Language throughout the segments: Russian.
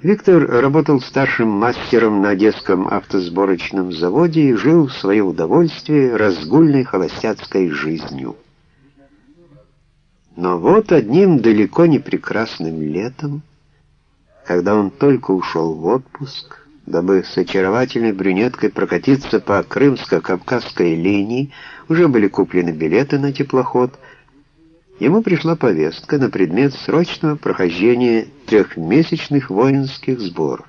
Виктор работал старшим мастером на Одесском автосборочном заводе и жил в свое удовольствие разгульной холостяцкой жизнью. Но вот одним далеко не прекрасным летом, когда он только ушел в отпуск, дабы с очаровательной брюнеткой прокатиться по крымско-кавказской линии, уже были куплены билеты на теплоход, ему пришла повестка на предмет срочного прохождения трехмесячных воинских сборов.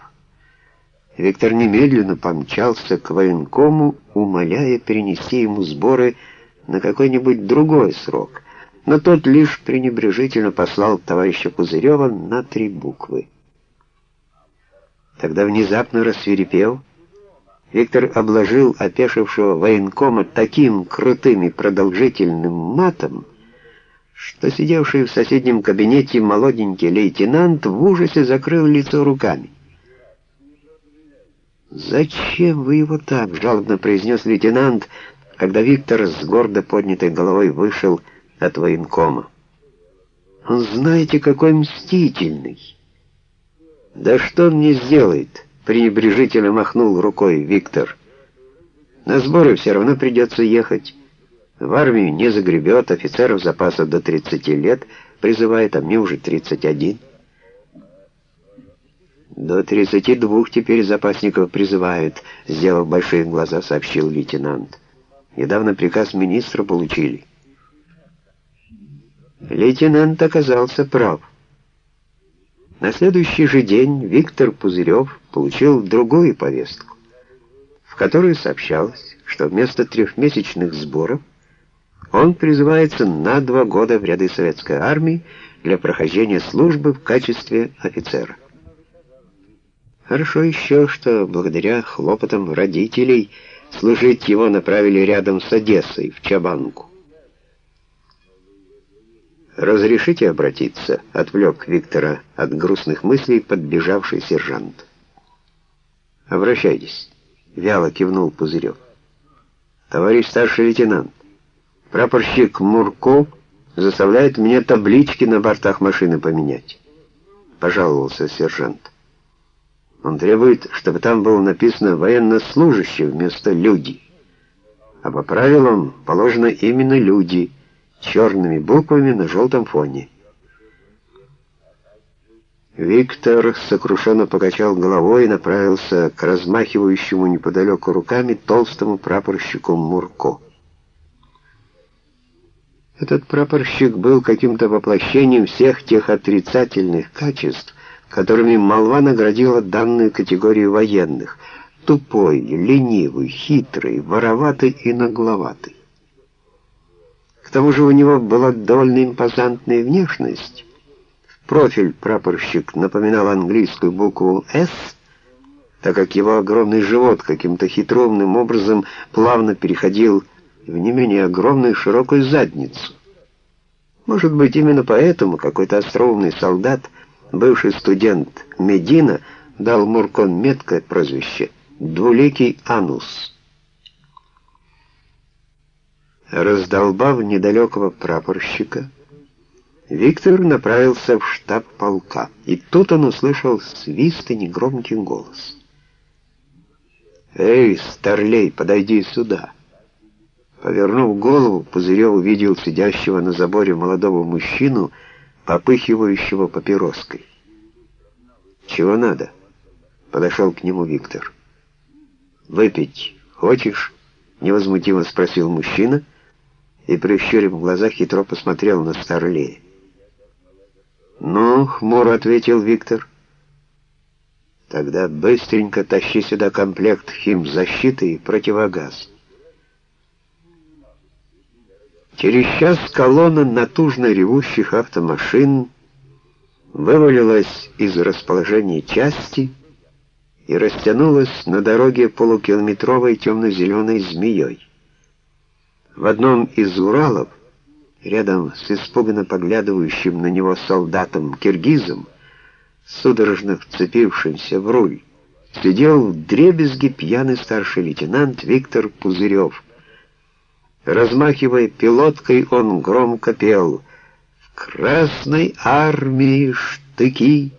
Виктор немедленно помчался к военкому, умоляя перенести ему сборы на какой-нибудь другой срок, но тот лишь пренебрежительно послал товарища Пузырева на три буквы. Тогда внезапно рассверепел, Виктор обложил опешившего военкома таким крутым и продолжительным матом, что сидевший в соседнем кабинете молоденький лейтенант в ужасе закрыл лицо руками. «Зачем вы его так?» — жалобно произнес лейтенант, когда Виктор с гордо поднятой головой вышел от военкома. «Он знаете, какой мстительный!» «Да что он мне сделает?» — пренебрежительно махнул рукой Виктор. «На сборы все равно придется ехать». В армию не загребет, офицеров запаса до 30 лет призывает, а мне уже 31. До 32 теперь запасников призывают, сделав большие глаза, сообщил лейтенант. Недавно приказ министра получили. Лейтенант оказался прав. На следующий же день Виктор Пузырев получил другую повестку, в которой сообщалось, что вместо трехмесячных сборов он призывается на два года в ряды советской армии для прохождения службы в качестве офицера. Хорошо еще, что благодаря хлопотам родителей служить его направили рядом с Одессой, в Чабанку. «Разрешите обратиться?» — отвлек Виктора от грустных мыслей подбежавший сержант. «Обращайтесь», — вяло кивнул Пузырев. «Товарищ старший лейтенант, Прапорщик Мурко заставляет меня таблички на бортах машины поменять. Пожаловался сержант. Он требует, чтобы там было написано «военнослужащий» вместо «люди». А по правилам положено именно «люди» черными буквами на желтом фоне. Виктор сокрушенно покачал головой и направился к размахивающему неподалеку руками толстому прапорщику Мурко. Этот прапорщик был каким-то воплощением всех тех отрицательных качеств, которыми молва наградила данную категорию военных. Тупой, ленивый, хитрый, вороватый и нагловатый. К тому же у него была довольно импозантная внешность. В профиль прапорщик напоминал английскую букву «С», так как его огромный живот каким-то хитроумным образом плавно переходил в не менее огромную широкую задницу. Может быть, именно поэтому какой-то остроумный солдат, бывший студент Медина, дал Муркон меткое прозвище «Двуликий анус». Раздолбав недалекого прапорщика, Виктор направился в штаб полка, и тут он услышал свист и негромкий голос. «Эй, старлей, подойди сюда!» Повернув голову, Пузырев увидел сидящего на заборе молодого мужчину, попыхивающего папироской. «Чего надо?» — подошел к нему Виктор. «Выпить хочешь?» — невозмутимо спросил мужчина и, прищурив глаза, хитро посмотрел на Старлея. «Ну», — хмуро ответил Виктор, — «тогда быстренько тащи сюда комплект химзащиты и противогаз». Через час колонна натужно ревущих автомашин вывалилась из расположения части и растянулась на дороге полукилометровой темно-зеленой змеей. В одном из Уралов, рядом с испуганно поглядывающим на него солдатом-киргизом, судорожно вцепившимся в руль, сидел в дребезги пьяный старший лейтенант Виктор Пузырев — Размахивая пилоткой, он громко пел «В Красной Армии штыки!»